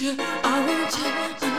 you, I want you.